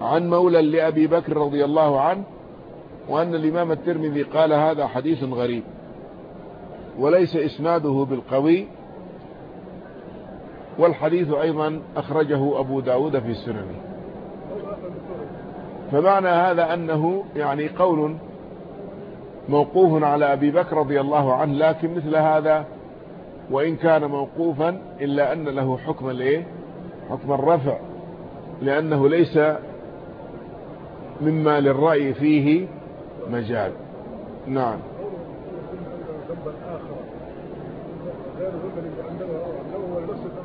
عن مولى لأبي بكر رضي الله عنه وأن الإمام الترمذي قال هذا حديث غريب وليس إسناده بالقوي. والحديث أيضا أخرجه أبو داود في سننه فمعنى هذا أنه يعني قول موقوف على أبي بكر رضي الله عنه لكن مثل هذا وإن كان موقوفا إلا أن له حكم الإيه؟ حكم الرفع لأنه ليس مما للرأي فيه مجال. نعم.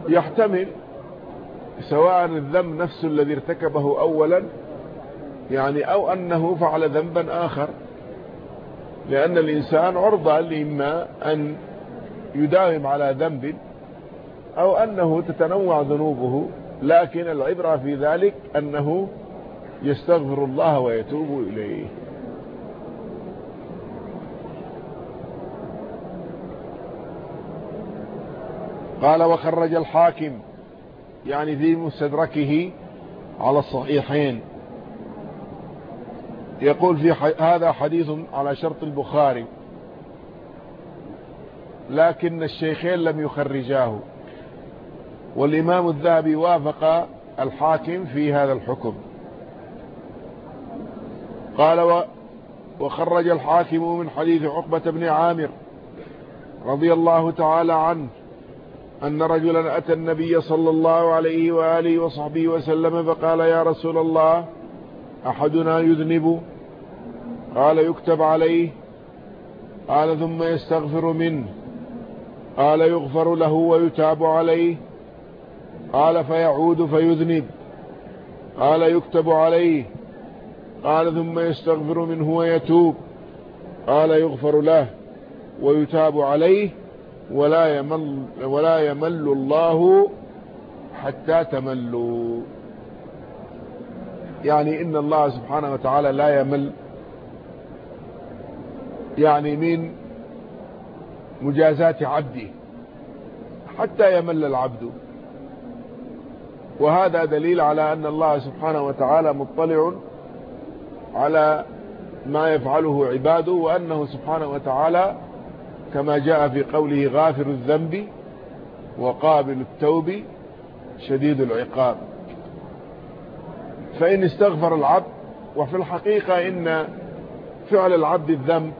يحتمل سواء الذنب نفسه الذي ارتكبه أولا يعني أو أنه فعل ذنبا آخر. لأن الإنسان عرضة لإما أن يداوم على ذنب أو أنه تتنوع ذنوبه لكن العبرة في ذلك أنه يستغفر الله ويتوب إليه. قال وخرج الحاكم يعني في مستدركه على الصحيحين. يقول في هذا حديث على شرط البخاري لكن الشيخين لم يخرجاه. والإمام الذهبي وافق الحاكم في هذا الحكم. قال وخرج الحاكم من حديث عقبة بن عامر رضي الله تعالى عنه أن رجلا أتى النبي صلى الله عليه وآله وصحبه وسلم فقال يا رسول الله أحدنا يذنب؟ قال يكتب عليه. قال ثم يستغفر منه. قال يغفر له ويتاب عليه. قال فيعود فيذنب. قال يكتب عليه. قال ثم يستغفر منه ويتوب. قال يغفر له ويتاب عليه. ولا يمل, ولا يمل الله حتى تملوا. يعني إن الله سبحانه وتعالى لا يمل. يعني من مجازات عبده حتى يمل العبد. وهذا دليل على أن الله سبحانه وتعالى مطلع على ما يفعله عباده وأنه سبحانه وتعالى كما جاء في قوله غافر الذنب وقابل التوب شديد العقاب. فإن استغفر العبد وفي الحقيقة إن فعل العبد الذنب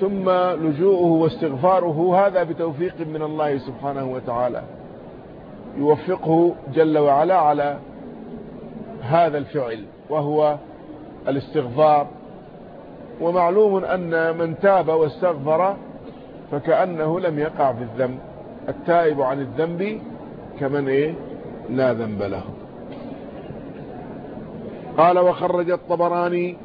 ثم لجوءه واستغفاره هذا بتوفيق من الله سبحانه وتعالى. يوفقه جل وعلا على هذا الفعل وهو الاستغفار. ومعلوم أن من تاب واستغفر فكأنه لم يقع في الذنب التائب عن الذنب كمن إيه؟ لا ذنب له. قال وخرج الطبراني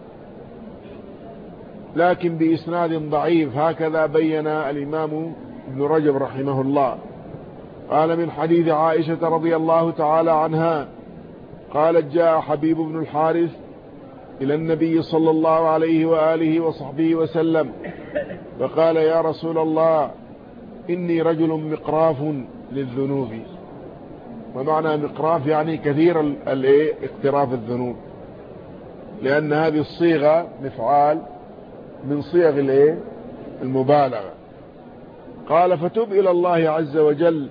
لكن بإسناد ضعيف. هكذا بين الإمام ابن رجب رحمه الله. قال من حديث عائشة رضي الله تعالى عنها قالت جاء حبيب بن الحارث إلى النبي صلى الله عليه وآله وصحبه وسلم فقال يا رسول الله إني رجل مقراف للذنوب. ومعنى مقراف يعني كثير اقتراف الذنوب لأن هذه الصيغة مفعال من صيغ المبالغة. قال فتب إلى الله عز وجل.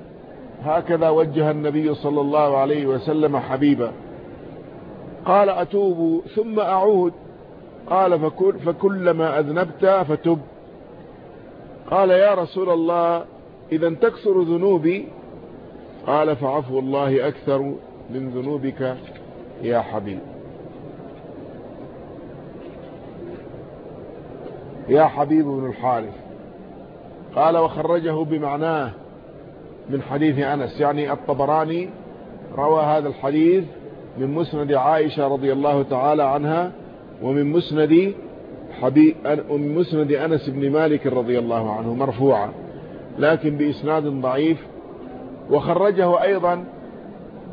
هكذا وجه النبي صلى الله عليه وسلم حبيبا قال أتوب ثم أعود. قال فكل فكلما أذنبت فتب. قال يا رسول الله إذا تكثر ذنوبي؟ قال فعفو الله أكثر من ذنوبك يا حبيب. يا حبيب بن الحارث. قال وخرجه بمعناه من حديث أنس يعني الطبراني روى هذا الحديث من مسند عائشة رضي الله تعالى عنها ومن مسند حبيب ومن مسند أنس بن مالك رضي الله عنه مرفوعا لكن بإسناد ضعيف. وخرجه أيضا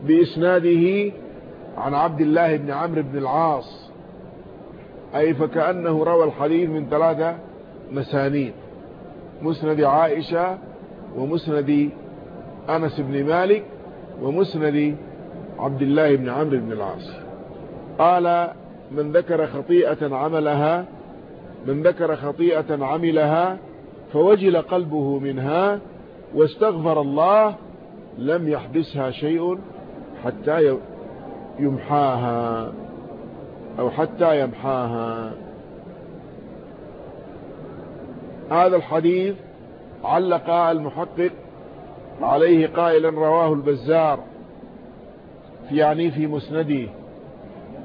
بإسناده عن عبد الله بن عمرو بن العاص أي فكأنه روى الحديث من ثلاثة مسانيد مسند عائشة ومسند أنس بن مالك ومسند عبد الله بن عمرو بن العاص. قال من ذكر خطيئة عملها من ذكر خطيئة عملها فوجل قلبه منها واستغفر الله لم يحبسها شيء حتى يمحاها أو حتى يمحاها. هذا الحديث علق المحقق عليه قائلا رواه البزار. يعني في مسنده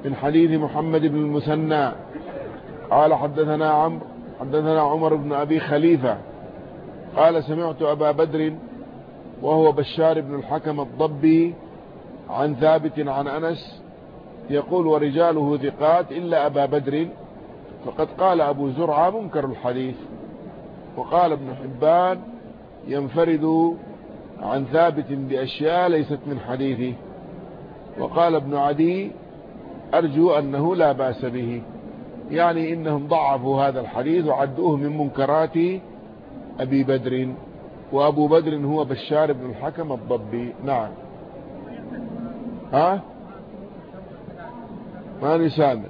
من حديث محمد بن المثنى. قال حدثنا عمرو حدثنا عمر بن أبي خليفة. قال سمعت أبا بدر وهو بشار بن الحكم الضبي عن ثابت عن أنس يقول ورجاله ثقات إلا أبا بدر. فقد قال أبو زرعة منكر الحديث وقال ابن حبان ينفرد عن ثابت بأشياء ليست من حديثه وقال ابن عدي أرجو أنه لا بأس به. يعني إنهم ضعفوا هذا الحديث وعدوه من منكرات أبي بدر. وأبو بدر هو بشار بن الحكم الضبي. نعم. ها؟ ماني سامر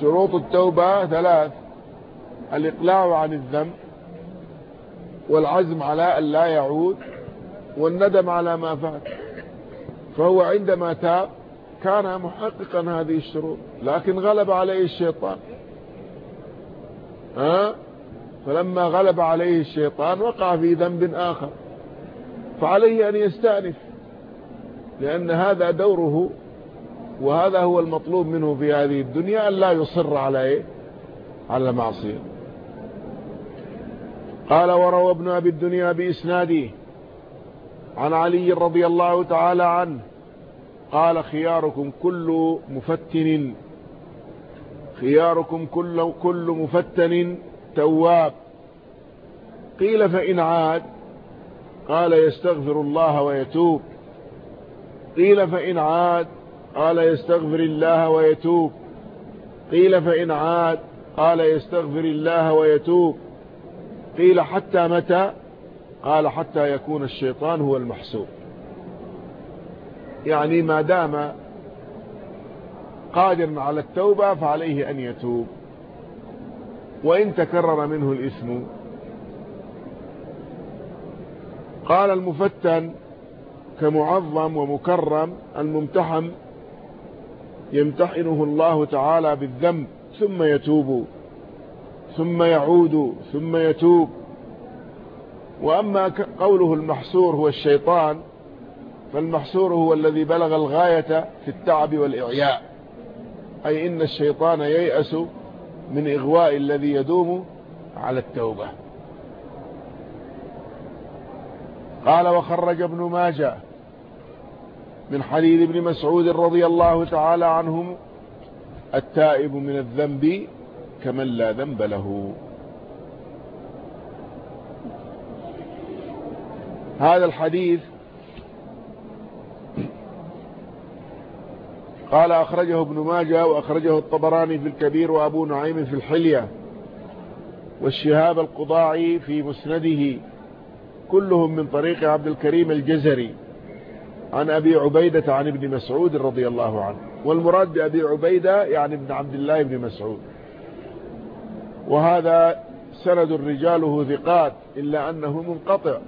شروط التوبة ثلاث الإقلاع عن الذنب والعزم على أن لا يعود والندم على ما فات فهو عندما تاب كان محققا هذه الشروط لكن غلب عليه الشيطان. ها؟ فلما غلب عليه الشيطان وقع في ذنب آخر. فعليه أن يستأنف لأن هذا دوره وهذا هو المطلوب منه في هذه الدنيا أن لا يصر على إيه؟ على معصية. قال وروى ابن أبي الدنيا بإسناده عن علي رضي الله تعالى عنه قال خياركم كل مفتن خياركم كل, كل مفتن تواب قيل فإن عاد قال يستغفر الله ويتوب قيل فإن عاد قال يستغفر الله ويتوب قيل فإن عاد قال يستغفر الله ويتوب قيل حتى متى قال حتى يكون الشيطان هو المحسوب. يعني ما دام قادر على التوبة فعليه أن يتوب. وإن تكرر منه الإثم. قال المفتن كمعظم ومكرم الممتحن يمتحنه الله تعالى بالذنب ثم يتوب ثم يعود ثم يتوب. وأما قوله المحسور هو الشيطان فالمحسور هو الذي بلغ الغاية في التعب والإعياء. أي إن الشيطان ييأس من إغواء الذي يدوم على التوبة. قال وخرج ابن ماجه من حديث ابن مسعود رضي الله تعالى عنهم التائب من الذنب كمن لا ذنب له. هذا الحديث قال أخرجه ابن ماجه وأخرجه الطبراني في الكبير وأبو نعيم في الحلية والشهاب القضاعي في مسنده كلهم من طريق عبد الكريم الجزري عن أبي عبيدة عن ابن مسعود رضي الله عنه والمراد بأبي عبيدة يعني ابن عبد الله بن مسعود وهذا سند رجاله ثقات إلا أنه منقطع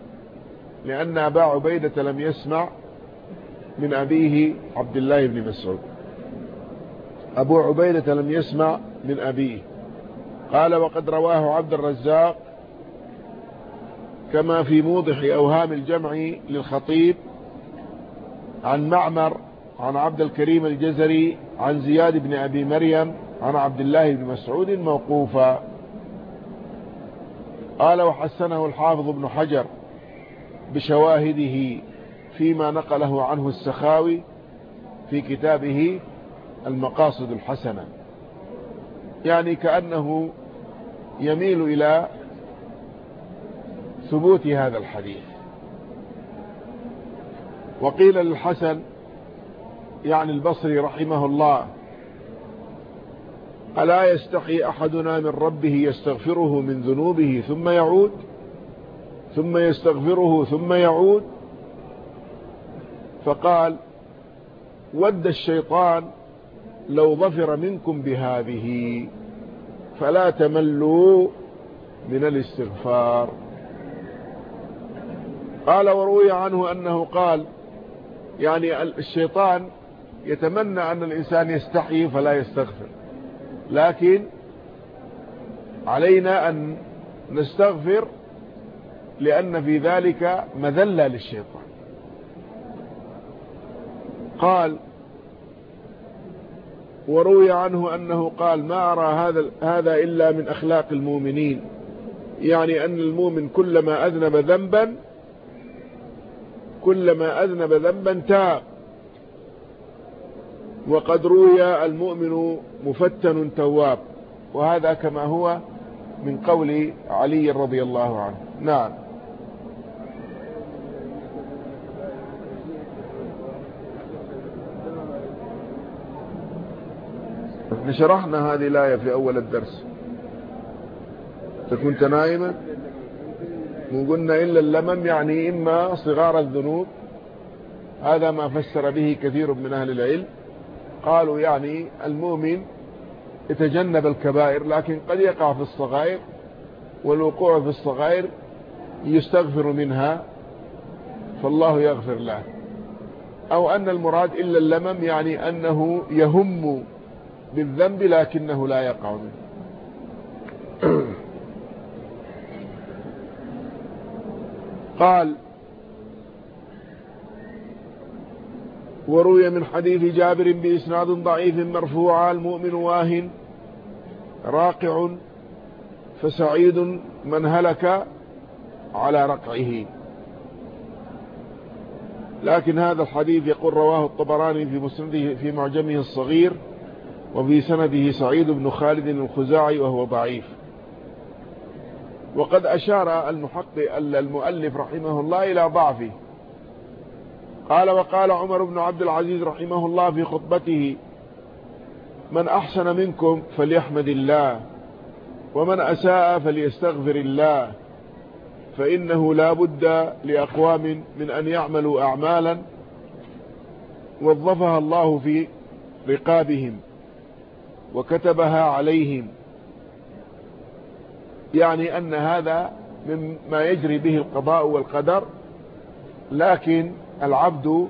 لأن أبا عبيدة لم يسمع من أبيه عبد الله بن مسعود. أبو عبيدة لم يسمع من أبيه. قال وقد رواه عبد الرزاق كما في موضح أوهام الجمع للخطيب عن معمر عن عبد الكريم الجزري عن زياد بن أبي مريم عن عبد الله بن مسعود موقوفا. قال وحسنه الحافظ ابن حجر بشواهده فيما نقله عنه السخاوي في كتابه المقاصد الحسنة. يعني كأنه يميل إلى ثبوت هذا الحديث. وقيل للحسن يعني البصري رحمه الله ألا يستحي أحدنا من ربه يستغفره من ذنوبه ثم يعود؟ ثم يستغفره ثم يعود. فقال ود الشيطان لو ظفر منكم بهذه فلا تملوا من الاستغفار. قال وروي عنه أنه قال يعني الشيطان يتمنى أن الإنسان يستحي فلا يستغفر. لكن علينا أن نستغفر لأن في ذلك مذلة للشيطان. قال وروي عنه أنه قال ما أرى هذا, هذا إلا من أخلاق المؤمنين. يعني أن المؤمن كلما أذنب ذنبا كلما أذنب ذنبا تاب. وقد روي المؤمن مفتن تواب. وهذا كما هو من قول علي رضي الله عنه. نعم. شرحنا هذه الآية في أول الدرس. كنت نائما وقلنا إلا اللمم يعني إما صغار الذنوب. هذا ما فسر به كثير من أهل العلم. قالوا يعني المؤمن يتجنب الكبائر لكن قد يقع في الصغائر والوقوع في الصغائر يستغفر منها فالله يغفر له. أو أن المراد إلا اللمم يعني أنه يهم بالذنب لكنه لا يقع منه. قال وروي من حديث جابر بإسناد ضعيف مرفوع المؤمن واهن راقع فسعيد من هلك على رقعه. لكن هذا الحديث يقول رواه الطبراني في مسنده في معجمه الصغير. وفي سنده سعيد بن خالد الخزاعي وهو ضعيف. وقد أشار المحقق المؤلف رحمه الله إلى ضعفه. قال وقال عمر بن عبد العزيز رحمه الله في خطبته من أحسن منكم فليحمد الله ومن أساء فليستغفر الله فإنه لا بد لأقوام من أن يعملوا أعمالا وظفها الله في رقابهم. وكتبها عليهم. يعني أن هذا مما يجري به القضاء والقدر لكن العبد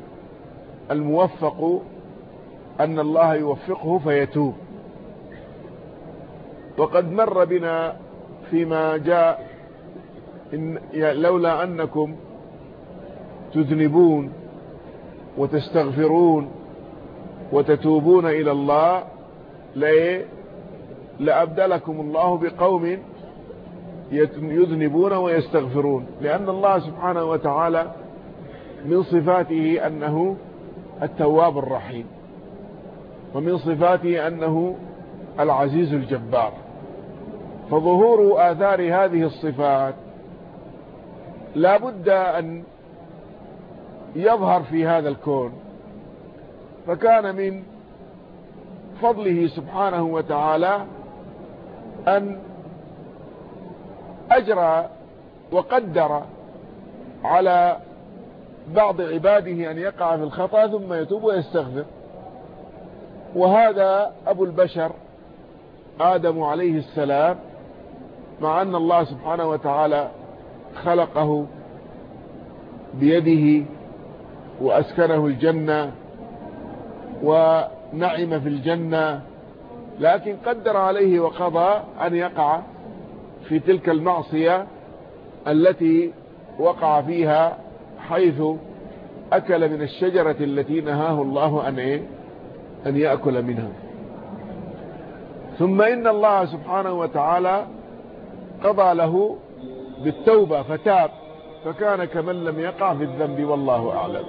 الموفق أن الله يوفقه فيتوب. وقد مر بنا فيما جاء إن لولا أنكم تذنبون وتستغفرون وتتوبون إلى الله لأبدلكم الله بقوم يذنبون ويستغفرون. لأن الله سبحانه وتعالى من صفاته أنه التواب الرحيم ومن صفاته أنه العزيز الجبار. فظهور آثار هذه الصفات لا بد أن يظهر في هذا الكون. فكان من فضله سبحانه وتعالى أن أجرى وقدر على بعض عباده أن يقع في الخطأ ثم يتوب ويستغفر. وهذا أبو البشر آدم عليه السلام مع أن الله سبحانه وتعالى خلقه بيده وأسكنه الجنة ونعم في الجنة لكن قدر عليه وقضى أن يقع في تلك المعصية التي وقع فيها حيث أكل من الشجرة التي نهاه الله أن, إيه؟ أن يأكل منها ثم إن الله سبحانه وتعالى قضى له بالتوبة فتاب فكان كمن لم يقع في الذنب والله أعلم